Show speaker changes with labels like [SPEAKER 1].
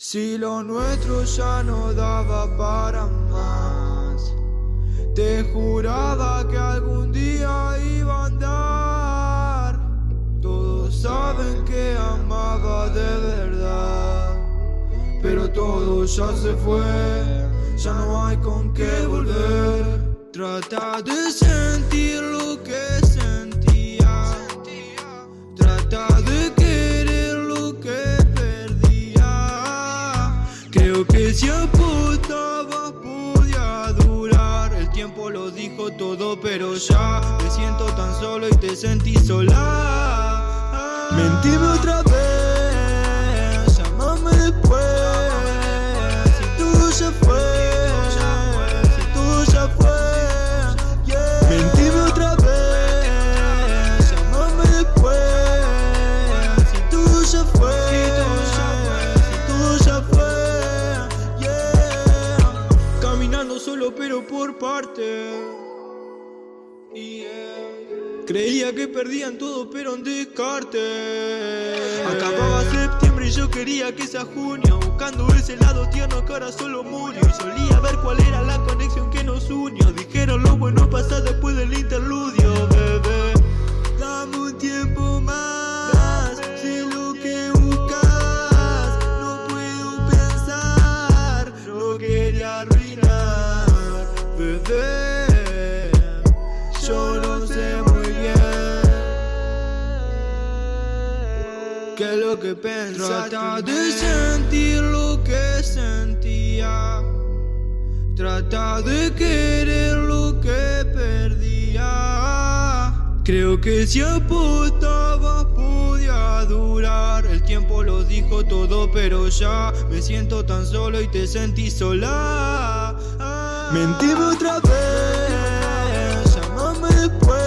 [SPEAKER 1] Si lo nuestro ya no daba para más, te juraba que algún día iba a andar. Todos saben que amaba de verdad, pero todo ya se fue, ya no hay con qué volver. Trata de sentir lo que sentía, trata de todo, pero ya me siento tan solo y te sentí sola. Mentime otra vez, llámame después. Si tú ya fue, si tú ya fue. yeah. Mentime otra vez, llámame después. Si tú ya fue, si tú ya fue. solo pero por parte. Creía que perdían todo, pero en descarte. Acababa septiembre y yo quería que sea junio. Buscando ese lado tierno que ahora solo murió. Y solía ver cuál era la conexión que nos unió. Dijeron lo bueno pasa después del interludio, bebé. Dame un tiempo más. Sé lo que buscas. No puedo pensar. No quería arruinar, bebé. Es lo que. Trata de sentir lo que sentía. Trata de querer lo que perdía. Creo que si apostaba podía durar. El tiempo lo dijo todo, pero ya me siento tan solo y te sentí sola. Mentime otra vez, llámame después.